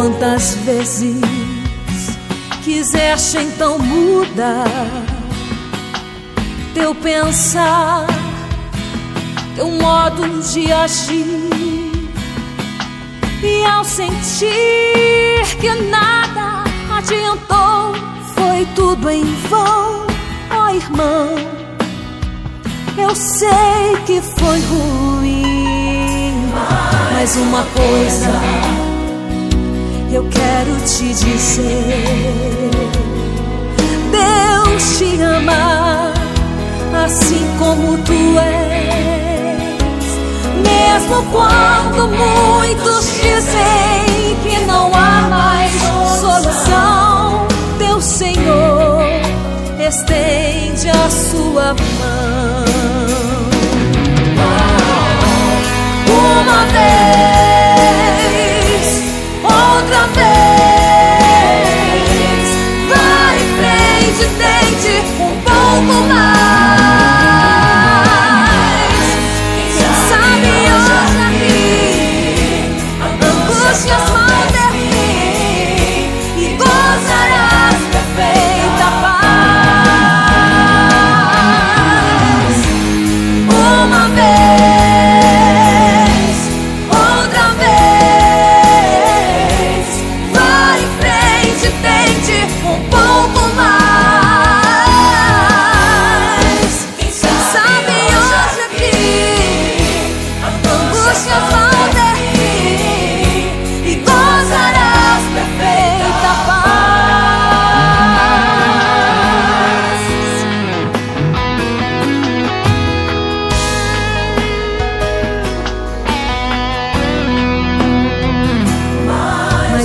Quantas vezes quiseste então mudar teu pensar, teu modo de agir, e ao sentir que nada adiantou, foi tudo em vão, ó oh, irmão. Eu sei que foi ruim, mas uma coisa eu quero te dizer: Deus te ama assim como tu és, mesmo quando muitos dizem que não há mais solução. Teu Senhor estende a sua mão.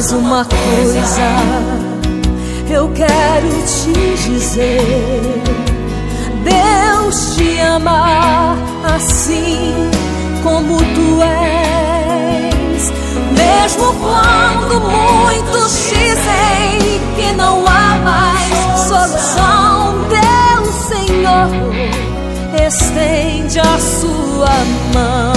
Mas uma coisa eu quero te dizer: Deus te ama assim como tu és, mesmo quando muitos dizem que não há mais solução. Deus, Senhor, estende a sua mão.